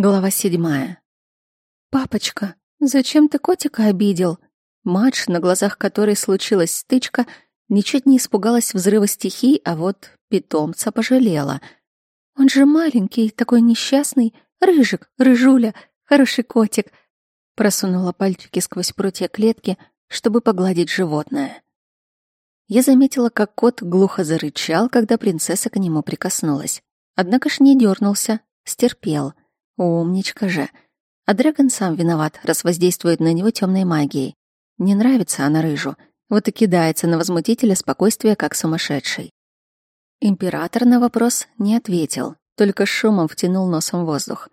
Глава седьмая. «Папочка, зачем ты котика обидел?» Мадж, на глазах которой случилась стычка, ничуть не испугалась взрыва стихий, а вот питомца пожалела. «Он же маленький, такой несчастный, рыжик, рыжуля, хороший котик», просунула пальчики сквозь прутья клетки, чтобы погладить животное. Я заметила, как кот глухо зарычал, когда принцесса к нему прикоснулась. Однако ж не дернулся, стерпел — Умничка же. А Дрэгон сам виноват, раз воздействует на него темной магией. Не нравится она рыжу. Вот и кидается на возмутителя спокойствия, как сумасшедший. Император на вопрос не ответил, только шумом втянул носом воздух.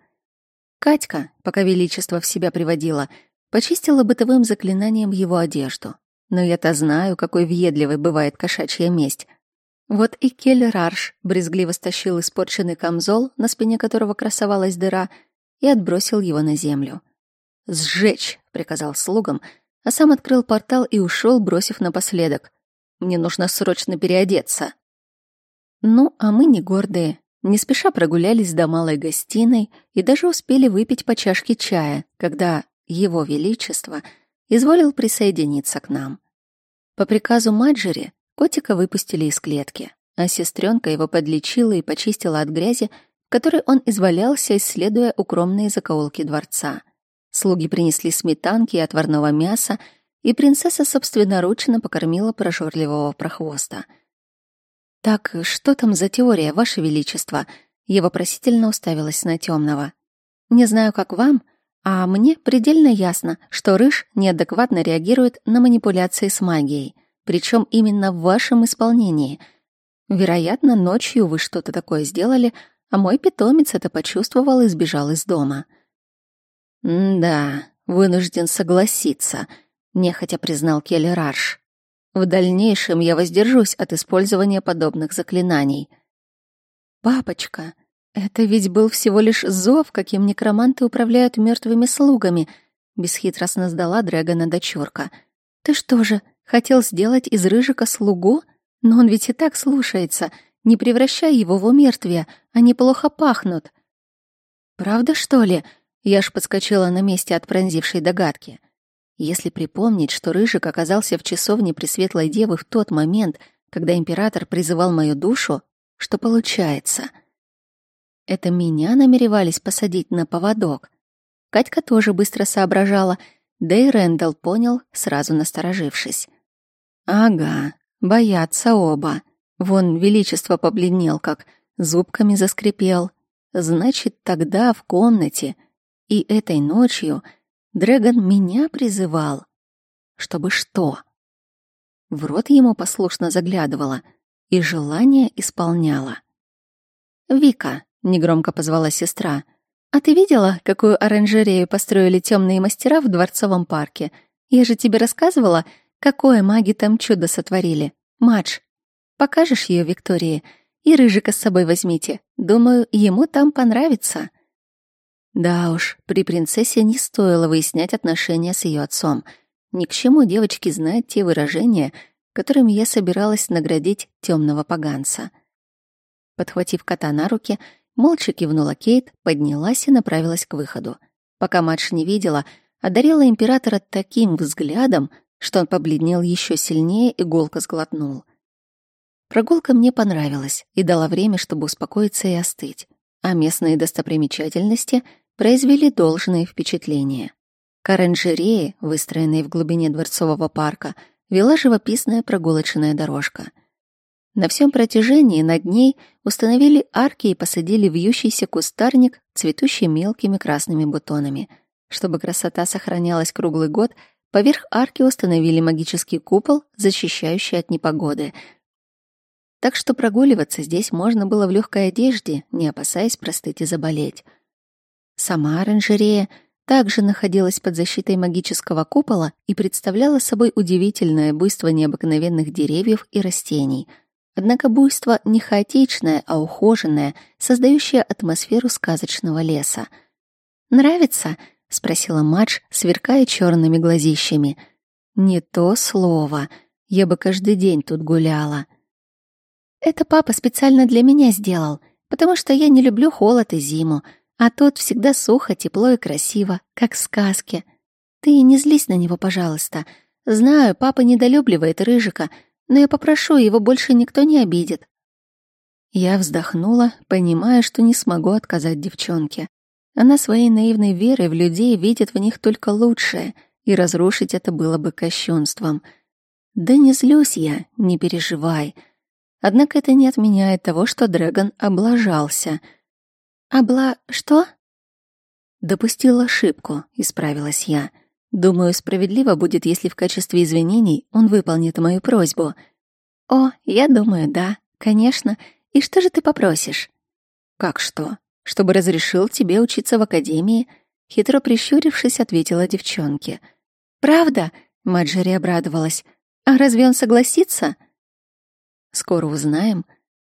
Катька, пока величество в себя приводила, почистила бытовым заклинанием его одежду. Но я-то знаю, какой въедливой бывает кошачья месть. Вот и Кель Рарш брезгливо стащил испорченный камзол, на спине которого красовалась дыра, и отбросил его на землю. «Сжечь!» — приказал слугам, а сам открыл портал и ушел, бросив напоследок. «Мне нужно срочно переодеться». Ну, а мы не гордые. Не спеша прогулялись до малой гостиной и даже успели выпить по чашке чая, когда Его Величество изволил присоединиться к нам. По приказу Маджери Котика выпустили из клетки, а сестренка его подлечила и почистила от грязи, в которой он извалялся, исследуя укромные закоулки дворца. Слуги принесли сметанки и отварного мяса, и принцесса собственноручно покормила прожорливого прохвоста. «Так, что там за теория, Ваше Величество?» Я вопросительно уставилась на темного. «Не знаю, как вам, а мне предельно ясно, что Рыж неадекватно реагирует на манипуляции с магией причем именно в вашем исполнении. Вероятно, ночью вы что-то такое сделали, а мой питомец это почувствовал и сбежал из дома. «Да, вынужден согласиться», — нехотя признал Келли Рарш. «В дальнейшем я воздержусь от использования подобных заклинаний». «Папочка, это ведь был всего лишь зов, каким некроманты управляют мертвыми слугами», — бесхитростно сдала Дрэгона дочурка. «Ты что же, Хотел сделать из Рыжика слугу? Но он ведь и так слушается. Не превращай его в умертвие, они плохо пахнут. Правда, что ли? Я ж подскочила на месте от пронзившей догадки. Если припомнить, что Рыжик оказался в часовне Пресветлой Девы в тот момент, когда император призывал мою душу, что получается? Это меня намеревались посадить на поводок. Катька тоже быстро соображала, да и Рэндалл понял, сразу насторожившись. Ага, боятся оба. Вон величество побледнел, как зубками заскрипел. Значит, тогда в комнате и этой ночью Дрэгон меня призывал. Чтобы что? В рот ему послушно заглядывала и желание исполняла. «Вика», — негромко позвала сестра, — «а ты видела, какую оранжерею построили темные мастера в Дворцовом парке? Я же тебе рассказывала, Какое маги там чудо сотворили. Мадж, покажешь ее Виктории? И Рыжика с собой возьмите. Думаю, ему там понравится. Да уж, при принцессе не стоило выяснять отношения с ее отцом. Ни к чему девочки знать те выражения, которыми я собиралась наградить темного поганца. Подхватив кота на руки, молча кивнула Кейт, поднялась и направилась к выходу. Пока Мадж не видела, одарила императора таким взглядом, что он побледнел еще сильнее и голко сглотнул. Прогулка мне понравилась и дала время, чтобы успокоиться и остыть, а местные достопримечательности произвели должное впечатление. К оранжерее, выстроенной в глубине дворцового парка, вела живописная прогулочная дорожка. На всем протяжении над ней установили арки и посадили вьющийся кустарник, цветущий мелкими красными бутонами. Чтобы красота сохранялась круглый год — Поверх арки установили магический купол, защищающий от непогоды. Так что прогуливаться здесь можно было в легкой одежде, не опасаясь простыть и заболеть. Сама оранжерея также находилась под защитой магического купола и представляла собой удивительное буйство необыкновенных деревьев и растений. Однако буйство не хаотичное, а ухоженное, создающее атмосферу сказочного леса. «Нравится?» — спросила Мадж, сверкая черными глазищами. «Не то слово. Я бы каждый день тут гуляла». «Это папа специально для меня сделал, потому что я не люблю холод и зиму», А тут всегда сухо, тепло и красиво, как в сказке. Ты не злись на него, пожалуйста. Знаю, папа недолюбливает Рыжика, но я попрошу, его больше никто не обидит. Я вздохнула, понимая, что не смогу отказать девчонке. Она своей наивной верой в людей видит в них только лучшее, и разрушить это было бы кощунством. Да не злюсь я, не переживай. Однако это не отменяет того, что Дрэгон облажался — «Обла... что?» «Допустил ошибку», — исправилась я. «Думаю, справедливо будет, если в качестве извинений он выполнит мою просьбу». «О, я думаю, да, конечно. И что же ты попросишь?» «Как что? Чтобы разрешил тебе учиться в академии?» Хитро прищурившись, ответила девчонке. «Правда?» — Маджери обрадовалась. «А разве он согласится?» «Скоро узнаем.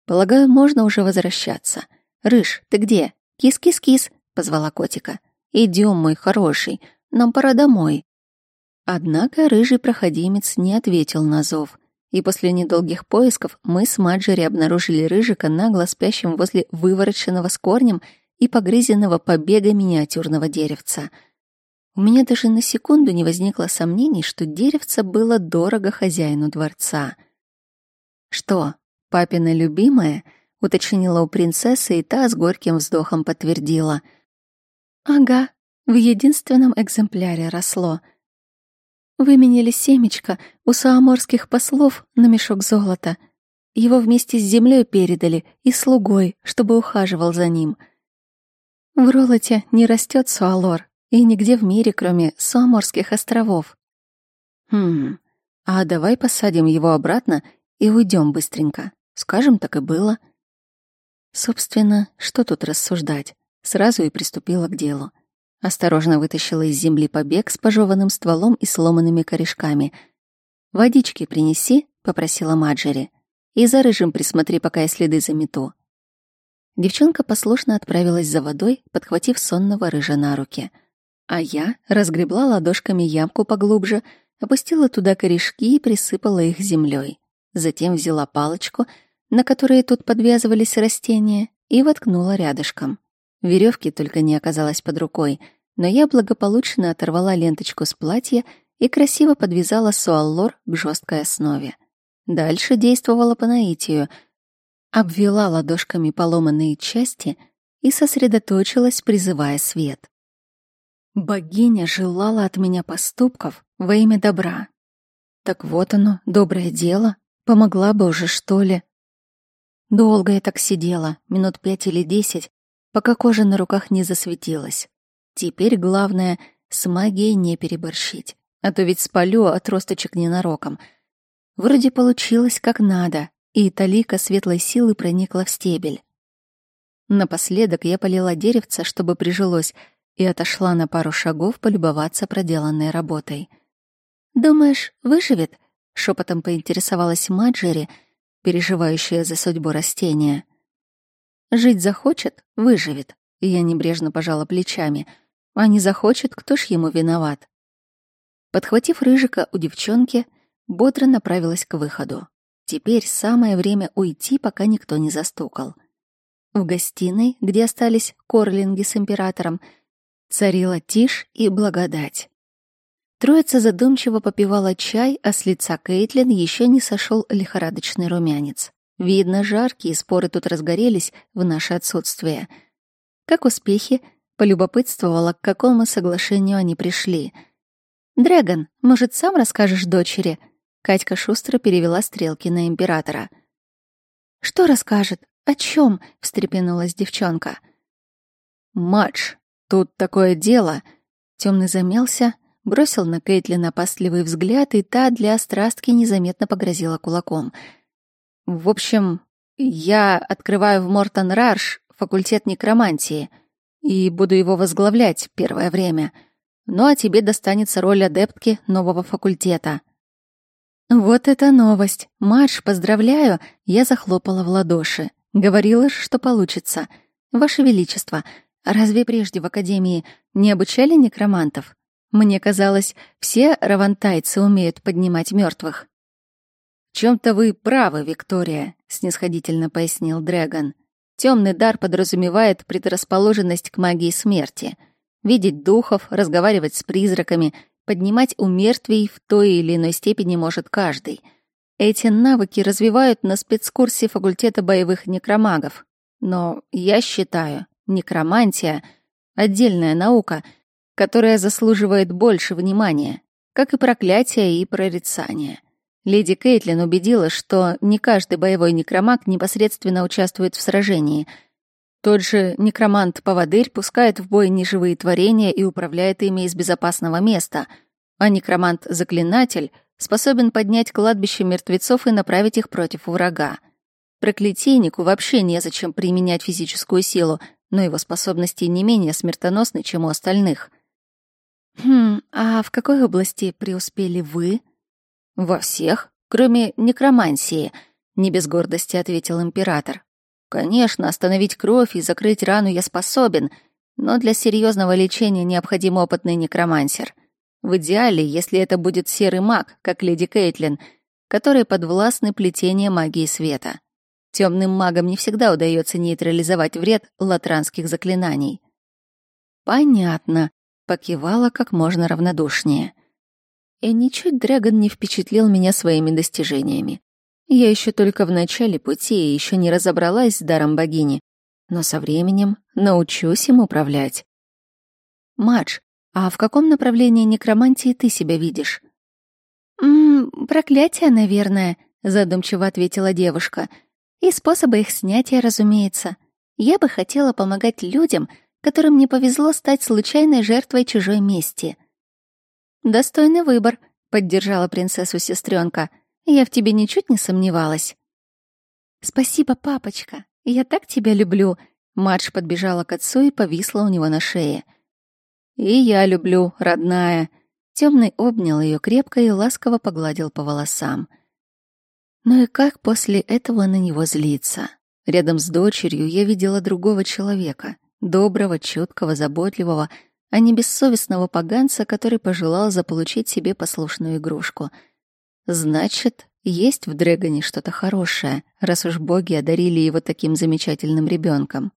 Полагаю, можно уже возвращаться». «Рыж, ты где? Кис-кис-кис!» — позвала котика. «Идем, мой хороший, нам пора домой». Однако рыжий проходимец не ответил на зов, и после недолгих поисков мы с Маджери обнаружили рыжика нагло спящим возле вывороченного с корнем и погрызенного побега миниатюрного деревца. У меня даже на секунду не возникло сомнений, что деревце было дорого хозяину дворца. «Что, папина любимая?» — уточнила у принцессы, и та с горьким вздохом подтвердила. «Ага, в единственном экземпляре росло. Выменяли семечко у сааморских послов на мешок золота. Его вместе с землей передали и слугой, чтобы ухаживал за ним. В Ролоте не растет суалор, и нигде в мире, кроме Суаморских островов. Хм, а давай посадим его обратно и уйдем быстренько. Скажем, так и было. Собственно, что тут рассуждать? Сразу и приступила к делу. Осторожно вытащила из земли побег с пожеванным стволом и сломанными корешками. «Водички принеси», — попросила Маджери. «И за рыжим присмотри, пока я следы замету». Девчонка послушно отправилась за водой, подхватив сонного рыжа на руки. А я разгребла ладошками ямку поглубже, опустила туда корешки и присыпала их землей. Затем взяла палочку — на которые тут подвязывались растения, и воткнула рядышком. Веревки только не оказалось под рукой, но я благополучно оторвала ленточку с платья и красиво подвязала суаллор к жесткой основе. Дальше действовала по наитию, обвела ладошками поломанные части и сосредоточилась, призывая свет. Богиня желала от меня поступков во имя добра. Так вот оно, доброе дело, помогла бы уже, что ли. Долго я так сидела, минут пять или десять, пока кожа на руках не засветилась. Теперь главное — с магией не переборщить, а то ведь спалю отросточек ненароком. Вроде получилось как надо, и талика светлой силы проникла в стебель. Напоследок я полила деревца, чтобы прижилось, и отошла на пару шагов полюбоваться проделанной работой. «Думаешь, выживет?» — шепотом поинтересовалась Маджери — переживающая за судьбу растения. Жить захочет — выживет. Я небрежно пожала плечами. А не захочет, кто ж ему виноват? Подхватив рыжика у девчонки, бодро направилась к выходу. Теперь самое время уйти, пока никто не застукал. В гостиной, где остались корлинги с императором, царила тишь и благодать. Троица задумчиво попивала чай, а с лица Кейтлин еще не сошел лихорадочный румянец. Видно, жаркие споры тут разгорелись в наше отсутствие. Как успехи? Полюбопытствовала, к какому соглашению они пришли. «Дрэгон, может, сам расскажешь дочери?» Катька шустро перевела стрелки на императора. «Что расскажет? О чем? встрепенулась девчонка. «Матч, тут такое дело!» Темный замялся, бросил на Кейтлин опасливый взгляд, и та для страстки незаметно погрозила кулаком. «В общем, я открываю в Мортон-Рарш факультет некромантии и буду его возглавлять первое время. Ну а тебе достанется роль адептки нового факультета». «Вот это новость! Марш, поздравляю!» Я захлопала в ладоши. Говорила ж, что получится. «Ваше Величество, разве прежде в Академии не обучали некромантов?» Мне казалось, все равантайцы умеют поднимать мертвых. «В чем-то вы правы, Виктория», — снисходительно пояснил Дрэгон. Темный дар подразумевает предрасположенность к магии смерти. Видеть духов, разговаривать с призраками, поднимать у мертвей в той или иной степени может каждый. Эти навыки развивают на спецкурсе факультета боевых некромагов. Но я считаю, некромантия — отдельная наука, которая заслуживает больше внимания, как и проклятие и прорицание. Леди Кейтлин убедила, что не каждый боевой некромаг непосредственно участвует в сражении. Тот же некромант-поводырь пускает в бой неживые творения и управляет ими из безопасного места, а некромант-заклинатель способен поднять кладбище мертвецов и направить их против врага. Проклятийнику вообще незачем применять физическую силу, но его способности не менее смертоносны, чем у остальных. «Хм, а в какой области преуспели вы?» «Во всех, кроме некромансии», — не без гордости ответил император. «Конечно, остановить кровь и закрыть рану я способен, но для серьезного лечения необходим опытный некромансер. В идеале, если это будет серый маг, как леди Кейтлин, который подвластны плетение магии света. Темным магам не всегда удается нейтрализовать вред латранских заклинаний». «Понятно», — покивала как можно равнодушнее. И ничуть Дрэгон не впечатлил меня своими достижениями. Я еще только в начале пути и еще не разобралась с даром богини, но со временем научусь им управлять. Мадж, а в каком направлении некромантии ты себя видишь? «М -м, проклятие, наверное», — задумчиво ответила девушка. «И способы их снятия, разумеется. Я бы хотела помогать людям, которым не повезло стать случайной жертвой чужой мести». «Достойный выбор», — поддержала принцессу сестренка. «Я в тебе ничуть не сомневалась». «Спасибо, папочка. Я так тебя люблю». Мадж подбежала к отцу и повисла у него на шее. «И я люблю, родная». Темный обнял ее крепко и ласково погладил по волосам. Ну и как после этого на него злиться? Рядом с дочерью я видела другого человека, доброго, чуткого, заботливого, а не бессовестного поганца, который пожелал заполучить себе послушную игрушку. Значит, есть в Дрэгоне что-то хорошее, раз уж боги одарили его таким замечательным ребенком.